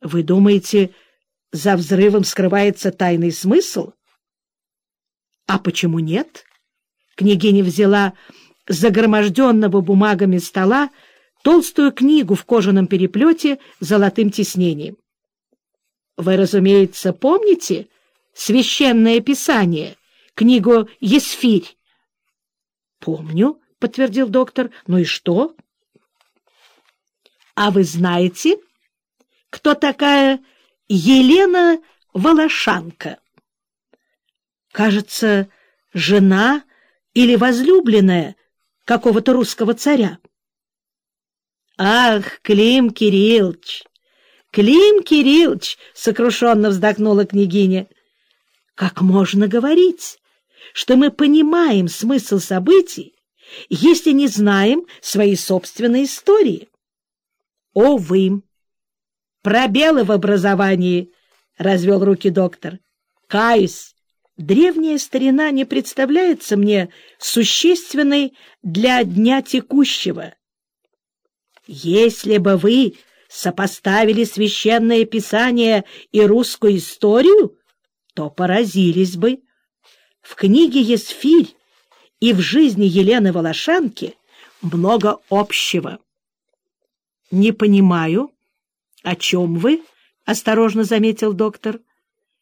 — Вы думаете, за взрывом скрывается тайный смысл? — А почему нет? Княгиня взяла с загроможденного бумагами стола толстую книгу в кожаном переплете с золотым тиснением. Вы, разумеется, помните священное писание, книгу «Есфирь»? — Помню, — подтвердил доктор. — Ну и что? — А вы знаете, кто такая Елена Волошанка? — Кажется, жена или возлюбленная какого-то русского царя. — Ах, Клим Кириллович! Клим Кириллович! — сокрушенно вздохнула княгиня. — Как можно говорить, что мы понимаем смысл событий, если не знаем своей собственной истории? О, вы! Пробелы в образовании! — развел руки доктор. Каюсь, древняя старина не представляется мне существенной для дня текущего. Если бы вы сопоставили священное писание и русскую историю, то поразились бы. В книге «Есфирь» и в жизни Елены Волошанки много общего. — Не понимаю, о чем вы? — осторожно заметил доктор.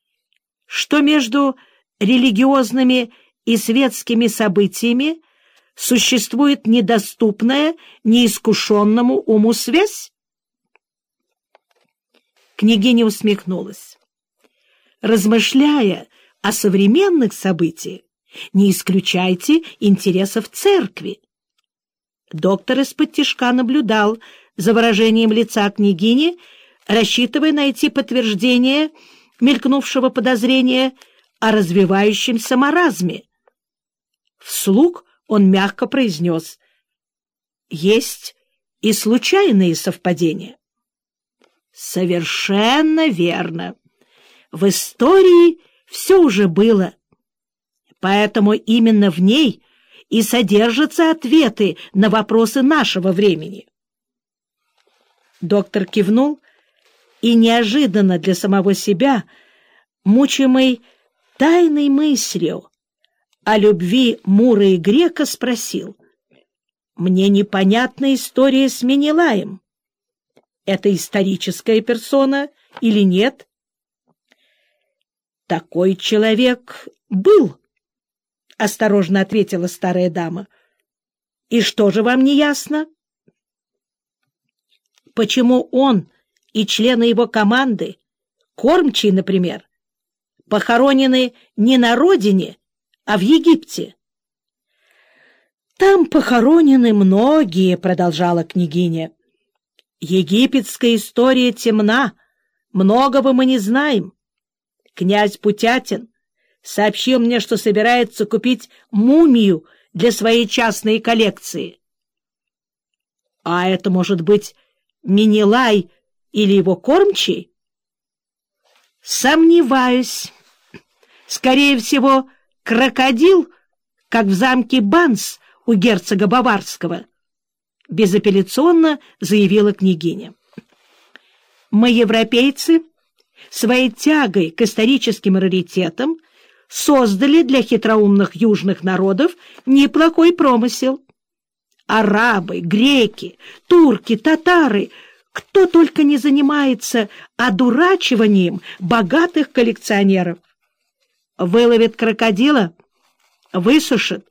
— Что между религиозными и светскими событиями существует недоступная неискушенному уму связь? Княгиня усмехнулась. Размышляя о современных событиях, не исключайте интересов церкви. Доктор из-под наблюдал за выражением лица княгини, рассчитывая найти подтверждение мелькнувшего подозрения о развивающемся маразме. Вслух он мягко произнес «Есть и случайные совпадения». «Совершенно верно. В истории все уже было, поэтому именно в ней и содержатся ответы на вопросы нашего времени». Доктор кивнул и неожиданно для самого себя, мучимый тайной мыслью о любви Мура и Грека, спросил. «Мне непонятна история с Менелаем. Это историческая персона или нет?» «Такой человек был», — осторожно ответила старая дама. «И что же вам не ясно?» «Почему он и члены его команды, кормчий, например, похоронены не на родине, а в Египте. «Там похоронены многие», — продолжала княгиня. «Египетская история темна, многого мы не знаем. Князь Путятин сообщил мне, что собирается купить мумию для своей частной коллекции. А это может быть Минилай или его кормчий? Сомневаюсь. Скорее всего, крокодил, как в замке Банс у герцога Баварского, безапелляционно заявила княгиня. Мы, европейцы, своей тягой к историческим раритетам создали для хитроумных южных народов неплохой промысел. Арабы, греки, турки, татары — кто только не занимается одурачиванием богатых коллекционеров. Выловят крокодила, высушат,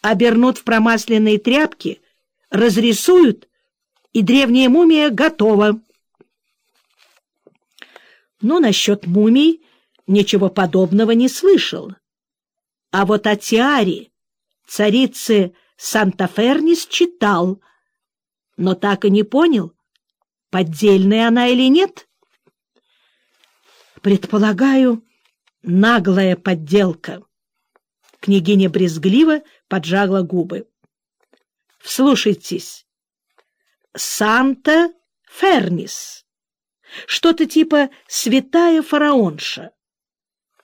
обернут в промасленные тряпки, разрисуют, и древняя мумия готова. Но насчет мумий ничего подобного не слышал. А вот о Тиаре, царице Санта-Фернис, читал, но так и не понял, поддельная она или нет? Предполагаю, наглая подделка. Княгиня брезгливо поджагла губы. Вслушайтесь. Санта Фернис. Что-то типа святая фараонша.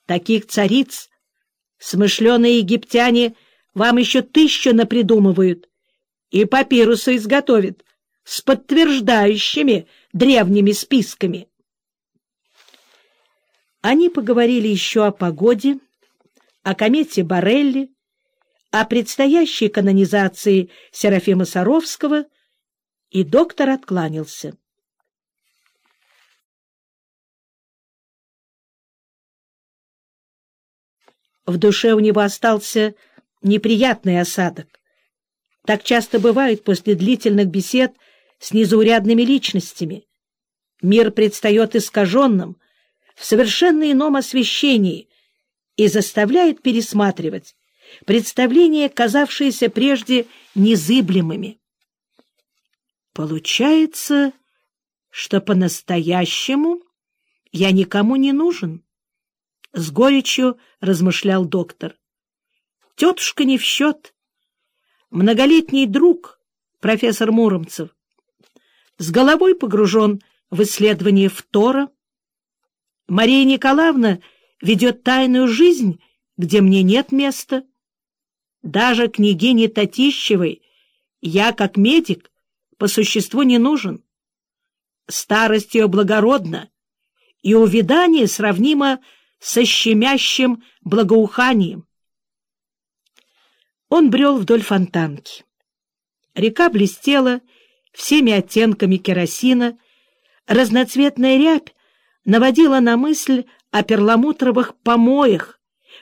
Таких цариц смышленые египтяне вам еще тысячу напридумывают и папирусы изготовят с подтверждающими древними списками. Они поговорили еще о погоде, о комете Барелли, о предстоящей канонизации Серафима Саровского, и доктор откланялся. В душе у него остался неприятный осадок. Так часто бывает после длительных бесед с незаурядными личностями. Мир предстает искаженным, в совершенно ином освещении и заставляет пересматривать представления, казавшиеся прежде незыблемыми. Получается, что по-настоящему я никому не нужен, — с горечью размышлял доктор. Тетушка не в счет. Многолетний друг, профессор Муромцев, с головой погружен в исследование Втора, Мария Николаевна ведет тайную жизнь, где мне нет места. Даже княгине Татищевой я, как медик, по существу не нужен. Старость ее благородна, и увядание сравнимо со щемящим благоуханием. Он брел вдоль фонтанки. Река блестела всеми оттенками керосина, разноцветная рябь наводила на мысль о перламутровых помоях,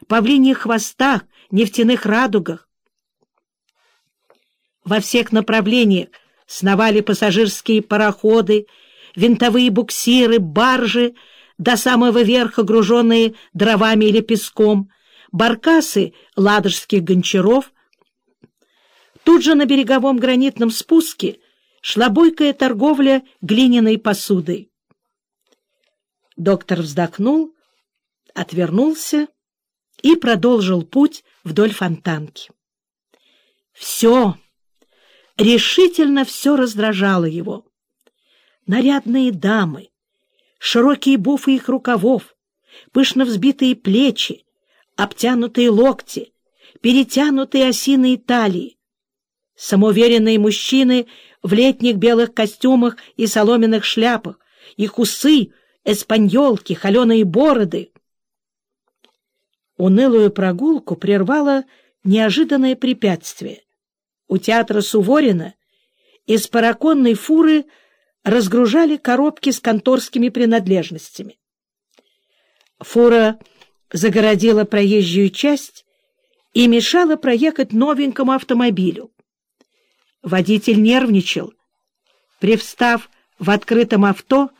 павлиньих хвостах, нефтяных радугах. Во всех направлениях сновали пассажирские пароходы, винтовые буксиры, баржи, до самого верха груженные дровами или песком, баркасы ладожских гончаров. Тут же на береговом гранитном спуске шла бойкая торговля глиняной посудой. Доктор вздохнул, отвернулся и продолжил путь вдоль фонтанки. Все, решительно все раздражало его. Нарядные дамы, широкие буфы их рукавов, пышно взбитые плечи, обтянутые локти, перетянутые осиные талии, самоуверенные мужчины в летних белых костюмах и соломенных шляпах, их усы — эспаньолки, холеные бороды. Унылую прогулку прервало неожиданное препятствие. У театра Суворина из параконной фуры разгружали коробки с конторскими принадлежностями. Фура загородила проезжую часть и мешала проехать новенькому автомобилю. Водитель нервничал. Привстав в открытом авто,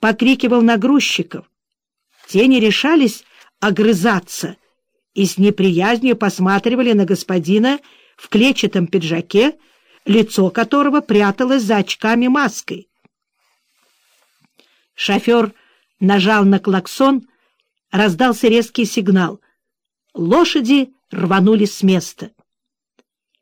покрикивал на грузчиков. Те не решались огрызаться и с неприязнью посматривали на господина в клетчатом пиджаке, лицо которого пряталось за очками-маской. Шофер нажал на клаксон, раздался резкий сигнал. Лошади рванули с места.